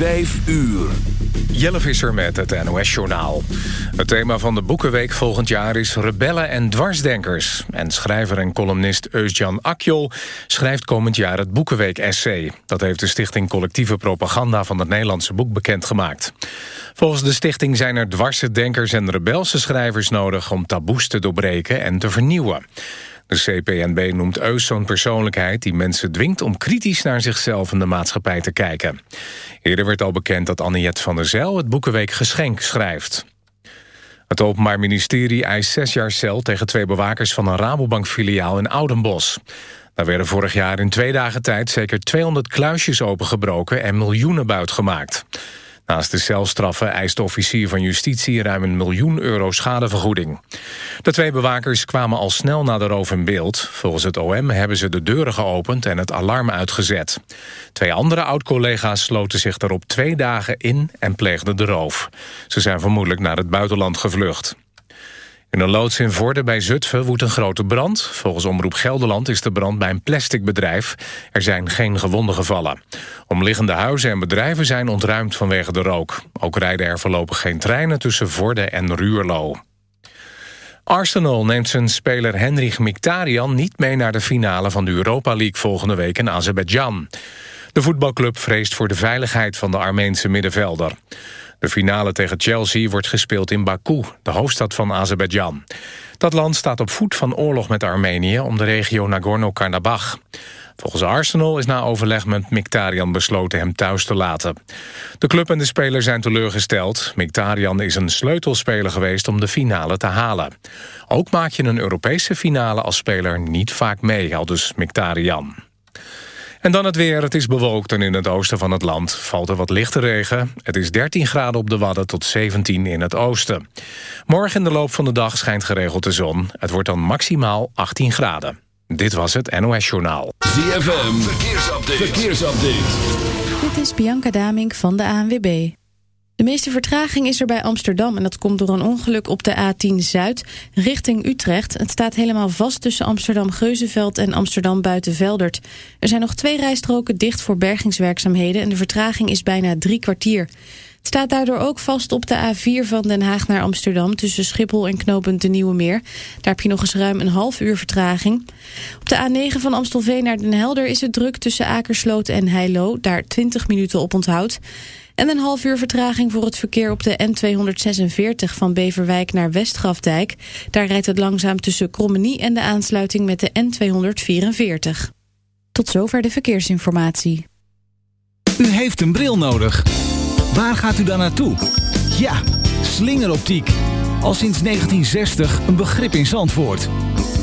Vijf uur. Jelle Visser met het NOS-journaal. Het thema van de Boekenweek volgend jaar is rebellen en dwarsdenkers. En schrijver en columnist Eusjan Akjol schrijft komend jaar het Boekenweek-essay. Dat heeft de stichting Collectieve Propaganda van het Nederlandse Boek bekendgemaakt. Volgens de stichting zijn er dwarse denkers en rebelse schrijvers nodig... om taboes te doorbreken en te vernieuwen. De CPNB noemt Eus zo'n persoonlijkheid die mensen dwingt om kritisch naar zichzelf en de maatschappij te kijken. Eerder werd al bekend dat Anniette van der Zijl het Boekenweek Geschenk schrijft. Het Openbaar Ministerie eist zes jaar cel tegen twee bewakers van een Rabobank-filiaal in Oudenbos. Daar werden vorig jaar in twee dagen tijd zeker 200 kluisjes opengebroken en miljoenen buitgemaakt. Naast de celstraffen eist de officier van justitie ruim een miljoen euro schadevergoeding. De twee bewakers kwamen al snel na de roof in beeld. Volgens het OM hebben ze de deuren geopend en het alarm uitgezet. Twee andere oud-collega's sloten zich daarop twee dagen in en pleegden de roof. Ze zijn vermoedelijk naar het buitenland gevlucht. In een loods in Vorden bij Zutphen woedt een grote brand. Volgens Omroep Gelderland is de brand bij een plasticbedrijf. Er zijn geen gewonden gevallen. Omliggende huizen en bedrijven zijn ontruimd vanwege de rook. Ook rijden er voorlopig geen treinen tussen Vorden en Ruurlo. Arsenal neemt zijn speler Henrich Mkhitaryan niet mee naar de finale van de Europa League volgende week in Azerbeidzjan. De voetbalclub vreest voor de veiligheid van de Armeense middenvelder. De finale tegen Chelsea wordt gespeeld in Baku, de hoofdstad van Azerbeidzjan. Dat land staat op voet van oorlog met Armenië om de regio Nagorno-Karabakh. Volgens Arsenal is na overleg met Mkhitaryan besloten hem thuis te laten. De club en de speler zijn teleurgesteld. Mkhitaryan is een sleutelspeler geweest om de finale te halen. Ook maak je een Europese finale als speler niet vaak mee, al dus Mkhitaryan. En dan het weer. Het is bewolkt en in het oosten van het land valt er wat lichte regen. Het is 13 graden op de Wadden tot 17 in het oosten. Morgen in de loop van de dag schijnt geregeld de zon. Het wordt dan maximaal 18 graden. Dit was het NOS Journaal. ZFM, verkeersupdate. verkeersupdate. Dit is Bianca Damink van de ANWB. De meeste vertraging is er bij Amsterdam en dat komt door een ongeluk op de A10 Zuid richting Utrecht. Het staat helemaal vast tussen Amsterdam-Geuzenveld en Amsterdam-Buitenveldert. Er zijn nog twee rijstroken dicht voor bergingswerkzaamheden en de vertraging is bijna drie kwartier. Het staat daardoor ook vast op de A4 van Den Haag naar Amsterdam... tussen Schiphol en knooppunt de Nieuwe Meer. Daar heb je nog eens ruim een half uur vertraging. Op de A9 van Amstelveen naar Den Helder is het druk tussen Akersloot en Heilo. Daar 20 minuten op onthoud. En een half uur vertraging voor het verkeer op de N246 van Beverwijk naar Westgrafdijk. Daar rijdt het langzaam tussen Krommenie en de aansluiting met de N244. Tot zover de verkeersinformatie. U heeft een bril nodig. Waar gaat u dan naartoe? Ja, slingeroptiek. Al sinds 1960 een begrip in Zandvoort.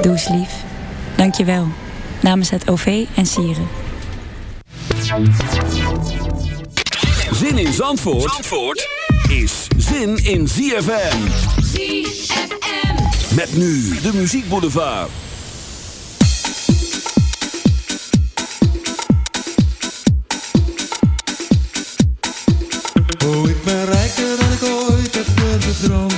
Doe eens lief. Dankjewel. Namens het OV en Sieren. Zin in Zandvoort, is zin in ZFM. ZFM. Met nu de muziekboulevard. Oh, ik ben rijker dan ik ooit heb gedroomd.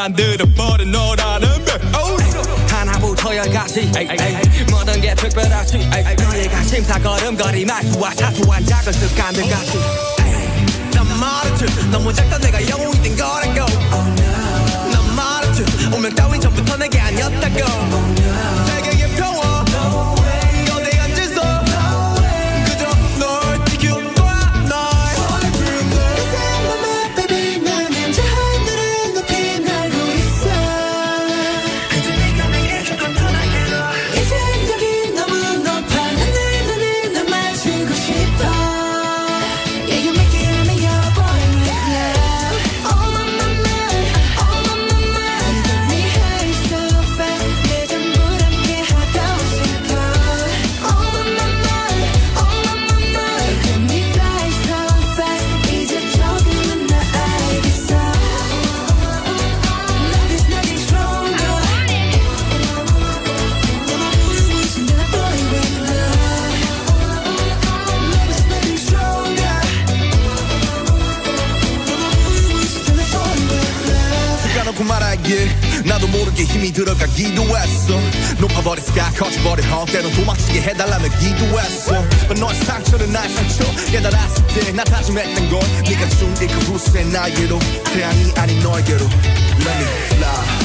만들어버린 너라는 맵 하나부터여까지. 모든 게 특별하지. 너희가 심사걸음거리 말투와 사소한 작은 습관들까지. 너무 작다 해달라며 기도했어 But 넌 상처는 나의 상처 깨달았을 때나 다짐했던 건 네가 준이 그 후세 나에게로 태양이 아닌 너에게로 Let me fly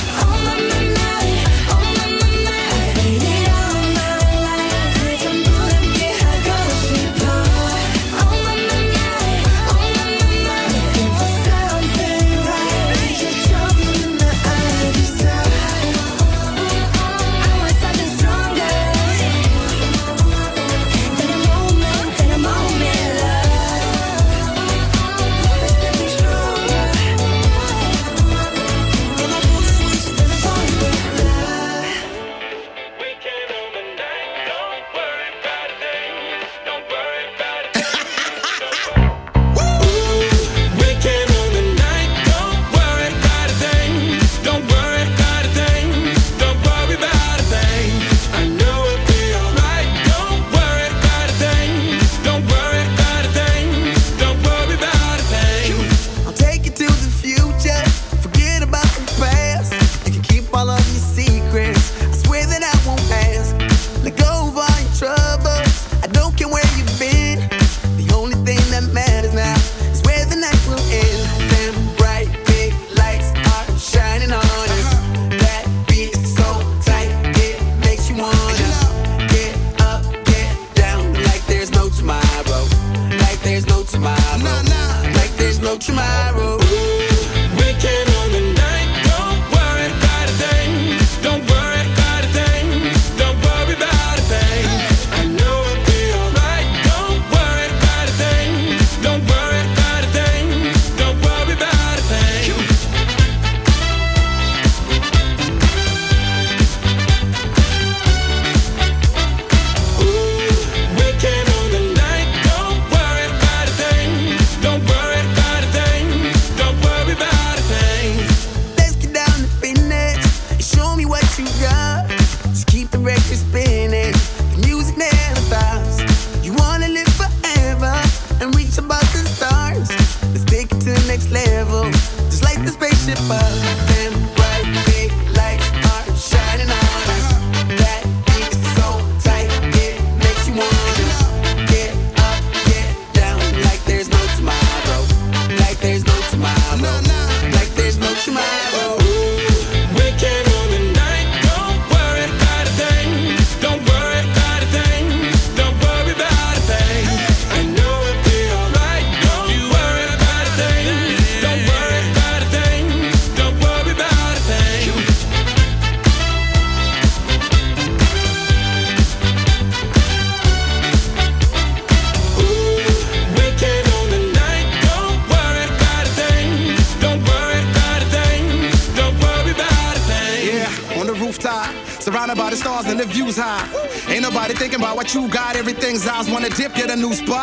a dip, get a new spot.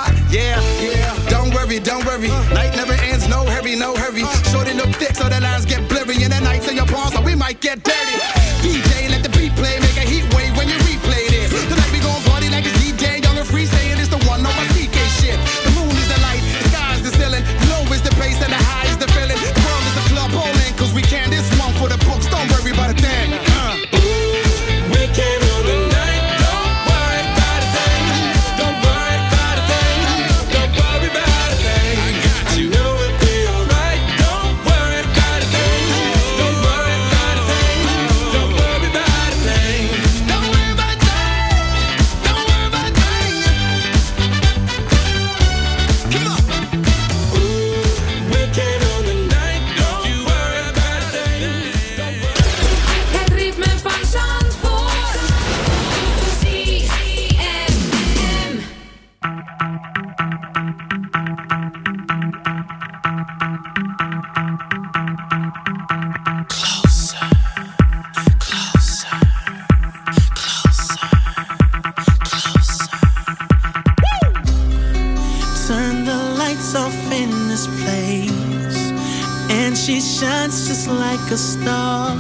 herself in this place, and she shines just like a star.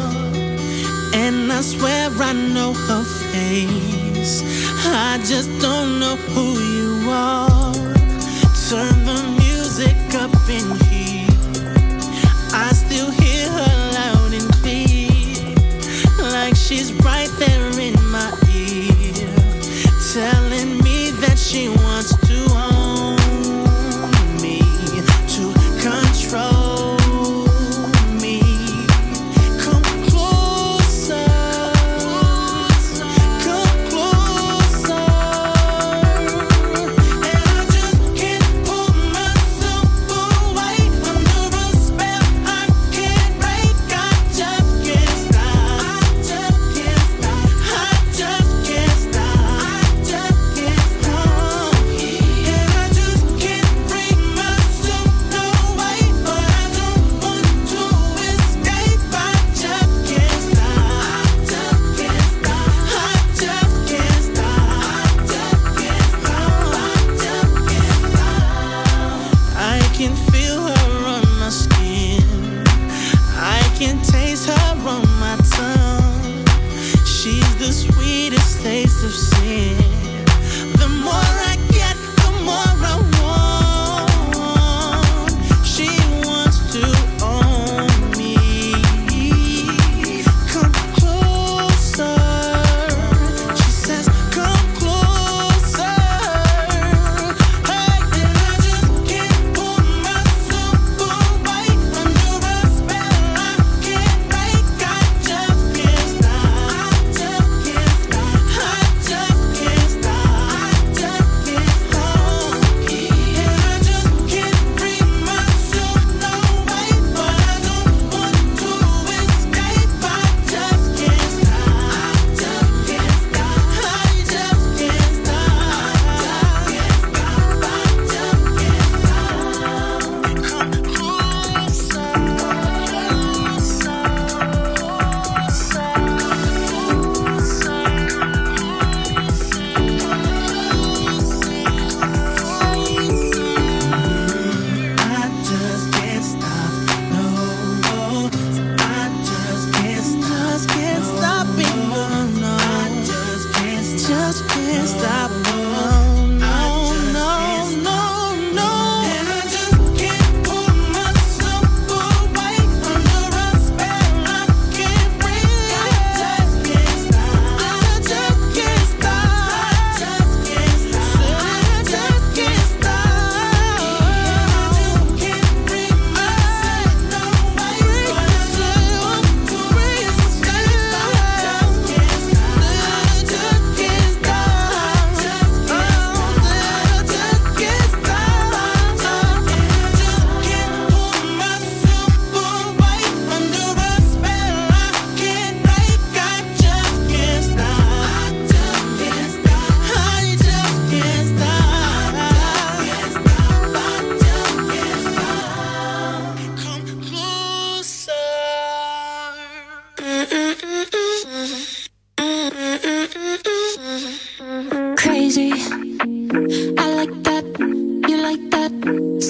And I swear I know her face, I just don't know who you are. Turn the music up in here.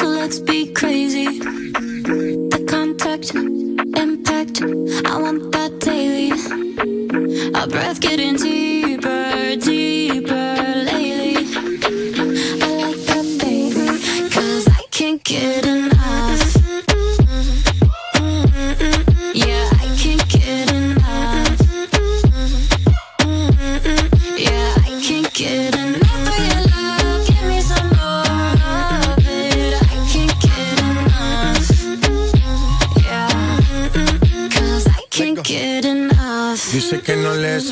so let's be crazy. The contact, impact, I want that daily. Our breath get into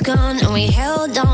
Gone and we held on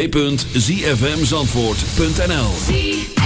www.zfmzandvoort.nl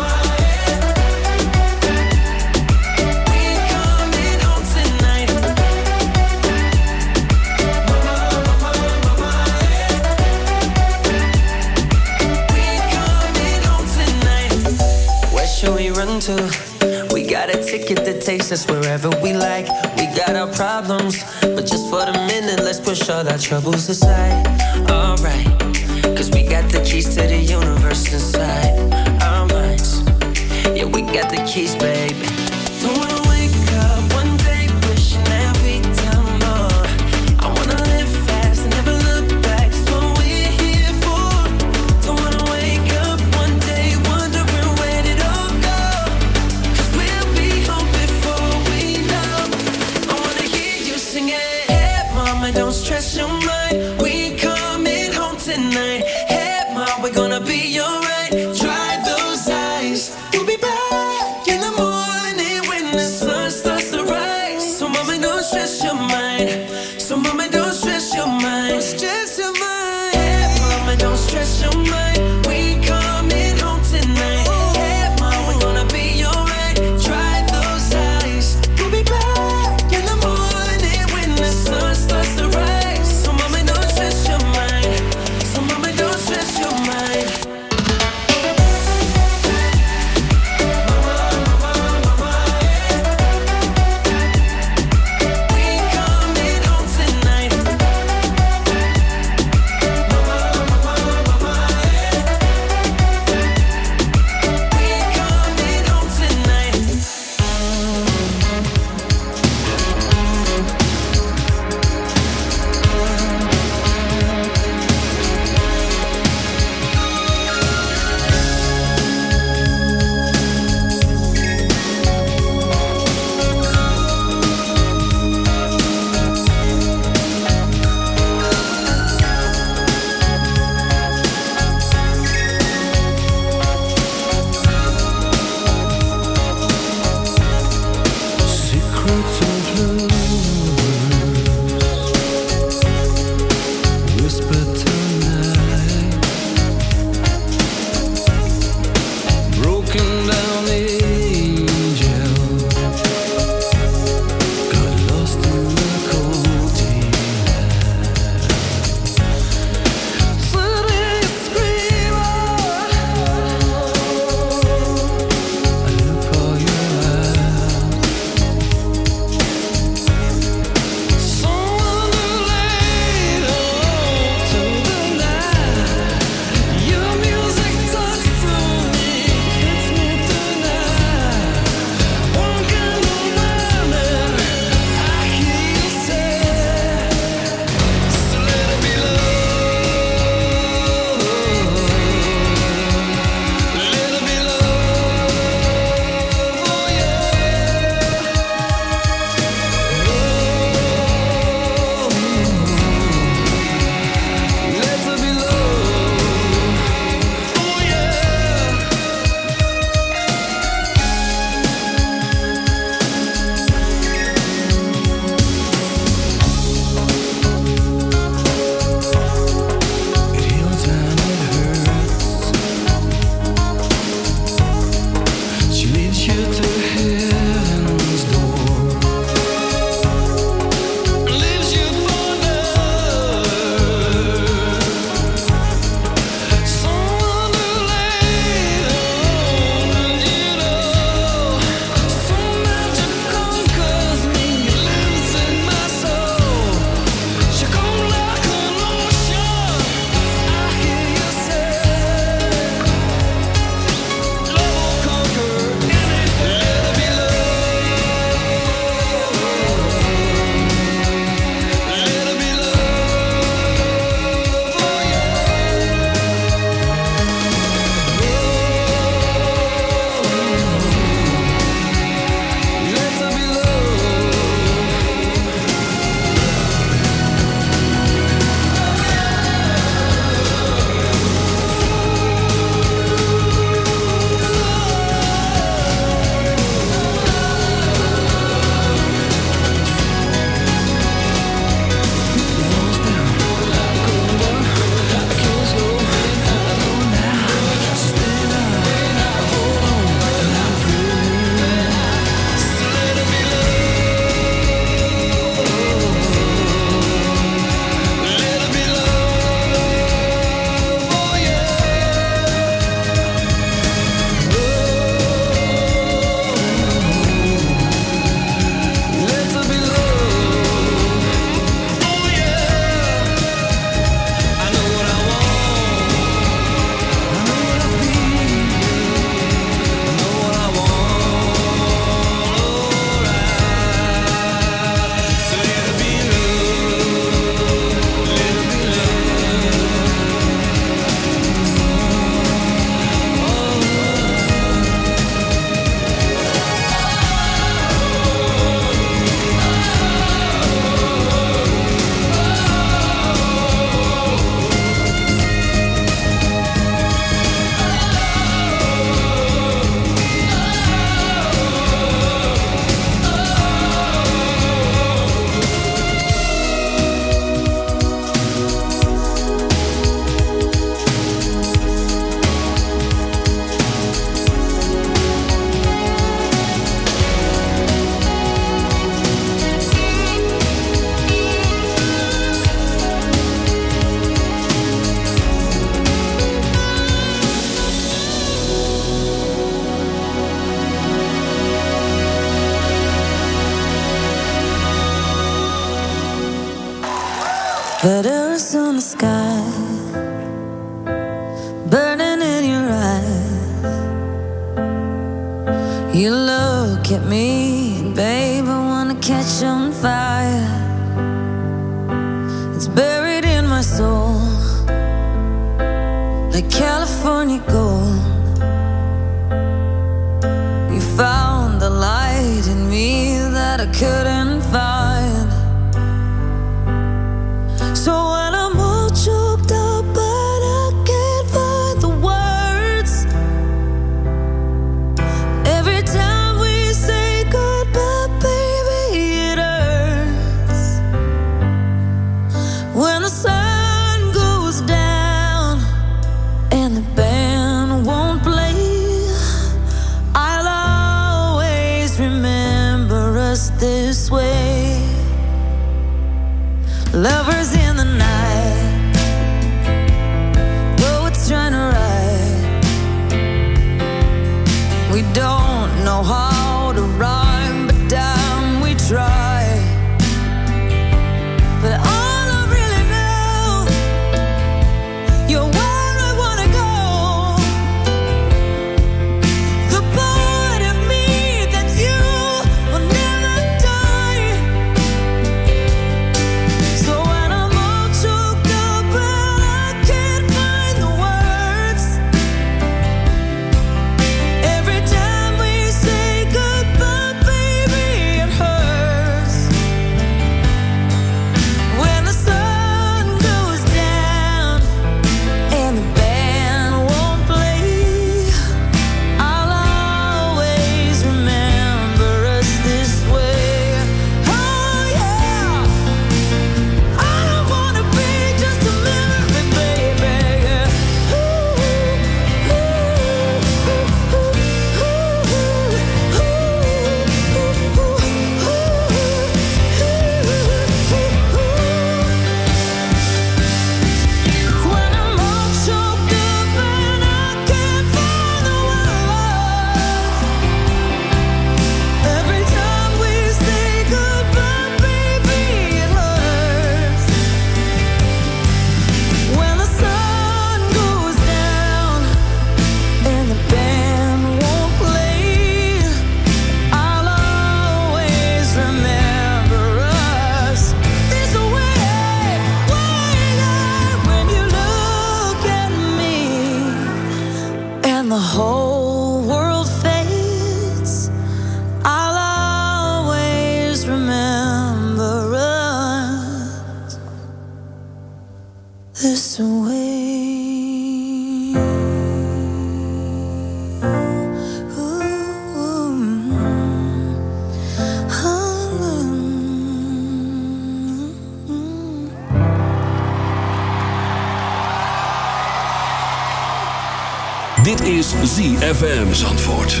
ZFM Zandvoort.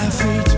I feet.